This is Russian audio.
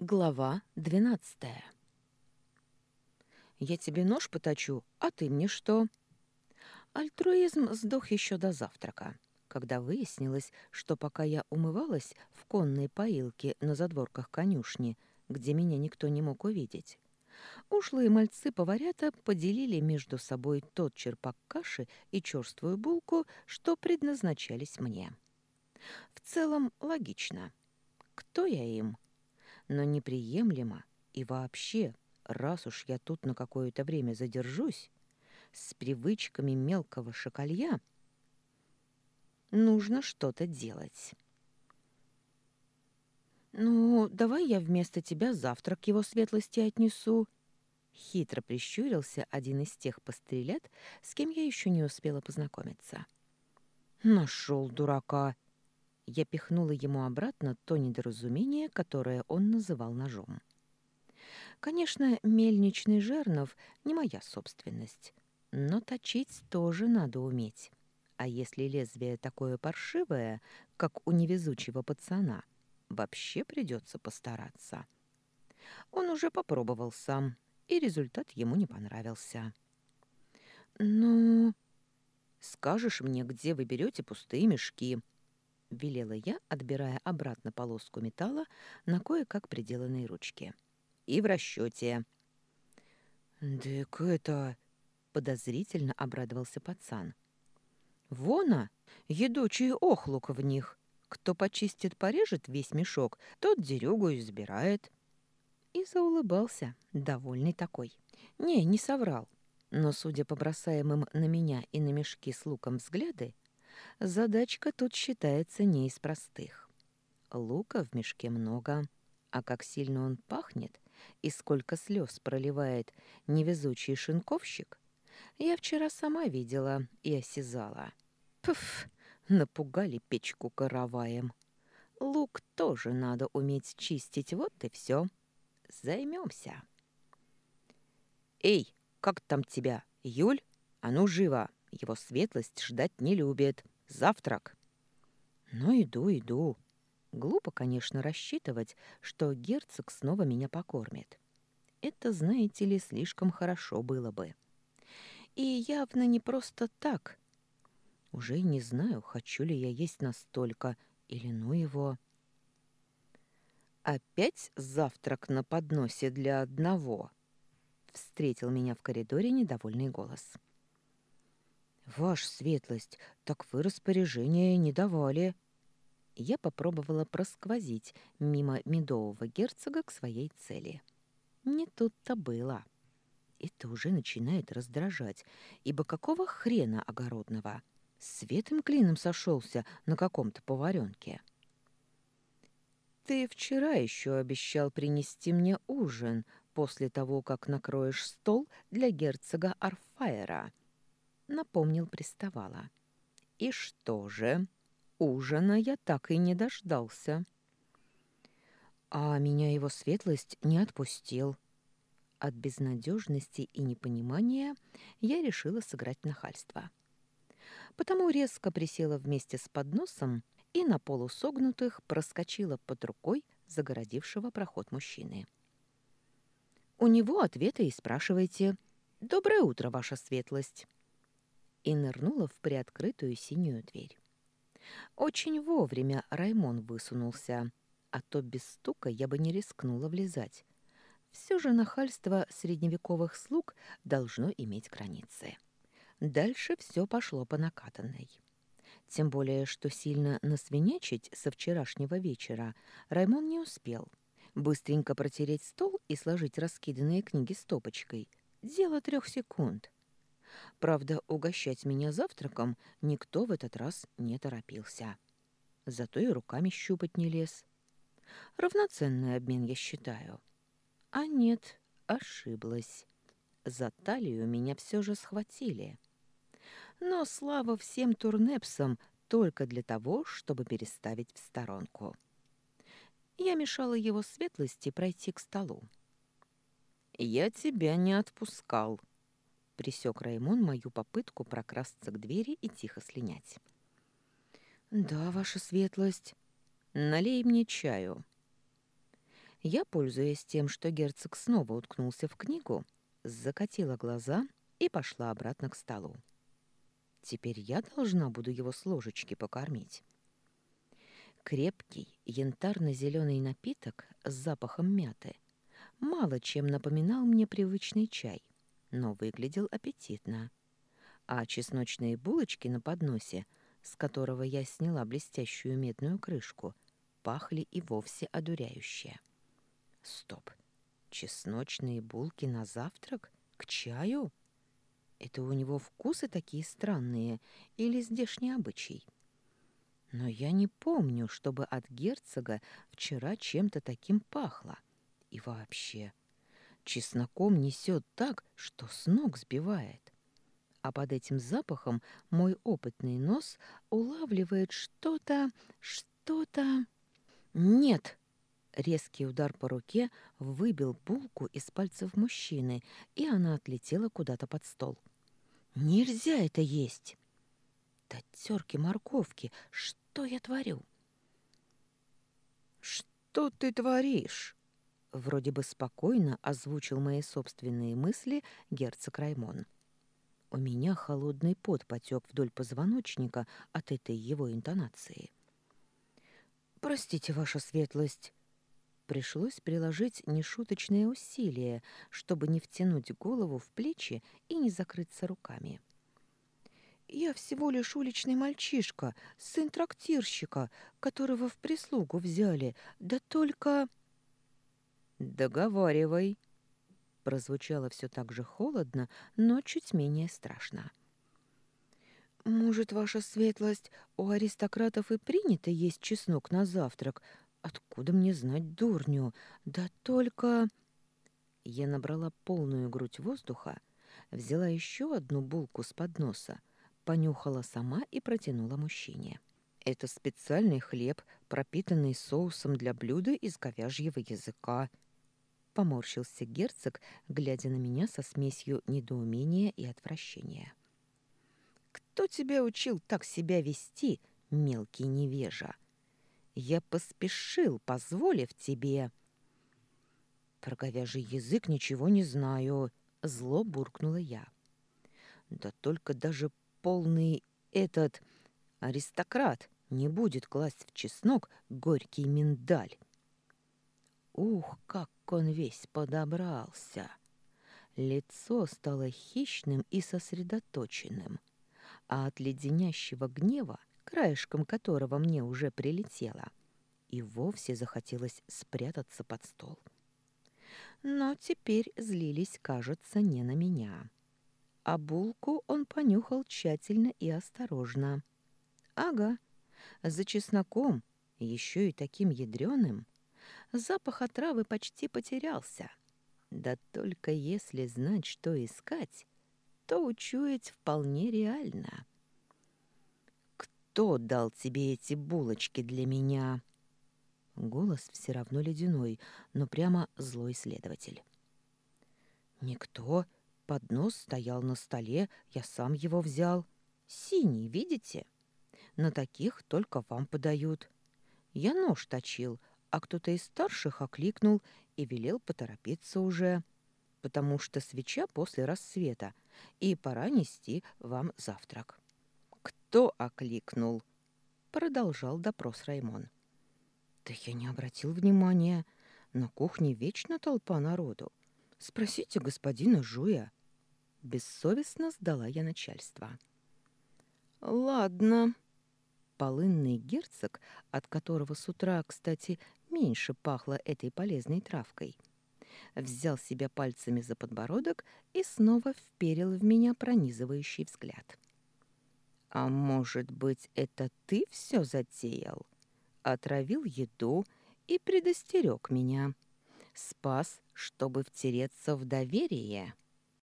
Глава двенадцатая. «Я тебе нож поточу, а ты мне что?» Альтруизм сдох еще до завтрака, когда выяснилось, что пока я умывалась в конной поилке на задворках конюшни, где меня никто не мог увидеть, ушлые мальцы-поварята поделили между собой тот черпак каши и черствую булку, что предназначались мне. В целом логично. Кто я им? — но неприемлемо и вообще, раз уж я тут на какое-то время задержусь, с привычками мелкого шоколья, нужно что-то делать. «Ну, давай я вместо тебя завтрак его светлости отнесу». Хитро прищурился один из тех пострелят, с кем я еще не успела познакомиться. «Нашел дурака!» Я пихнула ему обратно то недоразумение, которое он называл ножом. Конечно, мельничный жернов не моя собственность, но точить тоже надо уметь. А если лезвие такое паршивое, как у невезучего пацана, вообще придется постараться. Он уже попробовал сам, и результат ему не понравился. «Ну...» «Скажешь мне, где вы берете пустые мешки?» — велела я, отбирая обратно полоску металла на кое-как приделанной ручке. «И в расчете. «Так это...» — подозрительно обрадовался пацан. «Вона! Едучий охлук в них! Кто почистит, порежет весь мешок, тот дерюгу избирает». И заулыбался, довольный такой. Не, не соврал. Но, судя по бросаемым на меня и на мешки с луком взгляды, Задачка тут считается не из простых. Лука в мешке много, а как сильно он пахнет и сколько слез проливает невезучий шинковщик, я вчера сама видела и осязала. Пф, напугали печку караваем. Лук тоже надо уметь чистить, вот и все. Займемся. «Эй, как там тебя, Юль? А ну, живо! Его светлость ждать не любит!» Завтрак. Ну, иду, иду. Глупо, конечно, рассчитывать, что герцог снова меня покормит. Это, знаете ли, слишком хорошо было бы. И явно не просто так. Уже не знаю, хочу ли я есть настолько, или ну его. Опять завтрак на подносе для одного. Встретил меня в коридоре недовольный голос. — «Ваша светлость, так вы распоряжения не давали». Я попробовала просквозить мимо медового герцога к своей цели. Не тут-то было. Это уже начинает раздражать, ибо какого хрена огородного? Светым клином сошелся на каком-то поваренке. «Ты вчера еще обещал принести мне ужин после того, как накроешь стол для герцога Арфаера», напомнил приставала. И что же? Ужина я так и не дождался. А меня его светлость не отпустил. От безнадежности и непонимания я решила сыграть нахальство. Потому резко присела вместе с подносом и на полусогнутых проскочила под рукой загородившего проход мужчины. У него ответы и спрашивайте. «Доброе утро, ваша светлость!» И нырнула в приоткрытую синюю дверь. Очень вовремя Раймон высунулся, а то без стука я бы не рискнула влезать. Все же нахальство средневековых слуг должно иметь границы. Дальше все пошло по накатанной. Тем более, что сильно насвинячить со вчерашнего вечера Раймон не успел. Быстренько протереть стол и сложить раскиданные книги стопочкой — дело трех секунд — Правда, угощать меня завтраком никто в этот раз не торопился. Зато и руками щупать не лез. Равноценный обмен, я считаю. А нет, ошиблась. За талию меня все же схватили. Но слава всем турнепсам только для того, чтобы переставить в сторонку. Я мешала его светлости пройти к столу. «Я тебя не отпускал», Присек Раймон мою попытку прокрасться к двери и тихо слинять. «Да, ваша светлость. Налей мне чаю». Я, пользуясь тем, что герцог снова уткнулся в книгу, закатила глаза и пошла обратно к столу. Теперь я должна буду его с ложечки покормить. Крепкий янтарно-зеленый напиток с запахом мяты мало чем напоминал мне привычный чай, но выглядел аппетитно. А чесночные булочки на подносе, с которого я сняла блестящую медную крышку, пахли и вовсе одуряюще. Стоп. Чесночные булки на завтрак? К чаю? Это у него вкусы такие странные или здешний обычай? Но я не помню, чтобы от герцога вчера чем-то таким пахло. И вообще, чесноком несет так, что с ног сбивает. А под этим запахом мой опытный нос улавливает что-то, что-то... Нет! Резкий удар по руке выбил булку из пальцев мужчины, и она отлетела куда-то под стол. Нельзя это есть. Да терки морковки, что я творю? Что ты творишь? Вроде бы спокойно озвучил мои собственные мысли герцог Раймон. У меня холодный пот потек вдоль позвоночника от этой его интонации. «Простите, ваша светлость», Пришлось приложить нешуточные усилия, чтобы не втянуть голову в плечи и не закрыться руками. «Я всего лишь уличный мальчишка, сын трактирщика, которого в прислугу взяли, да только...» «Договаривай», прозвучало все так же холодно, но чуть менее страшно. «Может, ваша светлость, у аристократов и принято есть чеснок на завтрак, Откуда мне знать дурню? Да только... Я набрала полную грудь воздуха, взяла еще одну булку с подноса, понюхала сама и протянула мужчине. Это специальный хлеб, пропитанный соусом для блюда из говяжьего языка. Поморщился герцог, глядя на меня со смесью недоумения и отвращения. «Кто тебя учил так себя вести, мелкий невежа?» Я поспешил, позволив тебе. Про говяжий язык ничего не знаю, зло буркнула я. Да только даже полный этот аристократ не будет класть в чеснок горький миндаль. Ух, как он весь подобрался! Лицо стало хищным и сосредоточенным, а от леденящего гнева краешком которого мне уже прилетело, и вовсе захотелось спрятаться под стол. Но теперь злились, кажется, не на меня. А булку он понюхал тщательно и осторожно. Ага, за чесноком, еще и таким ядреным, запах отравы почти потерялся. Да только если знать, что искать, то учуять вполне реально кто дал тебе эти булочки для меня?» Голос все равно ледяной, но прямо злой следователь. «Никто. Поднос стоял на столе, я сам его взял. Синий, видите? На таких только вам подают. Я нож точил, а кто-то из старших окликнул и велел поторопиться уже, потому что свеча после рассвета, и пора нести вам завтрак». «Кто окликнул?» Продолжал допрос Раймон. «Да я не обратил внимания. На кухне вечно толпа народу. Спросите господина Жуя». Бессовестно сдала я начальство. «Ладно». Полынный герцог, от которого с утра, кстати, меньше пахло этой полезной травкой, взял себя пальцами за подбородок и снова вперил в меня пронизывающий взгляд. А может быть, это ты все затеял? Отравил еду и предостерег меня. Спас, чтобы втереться в доверие.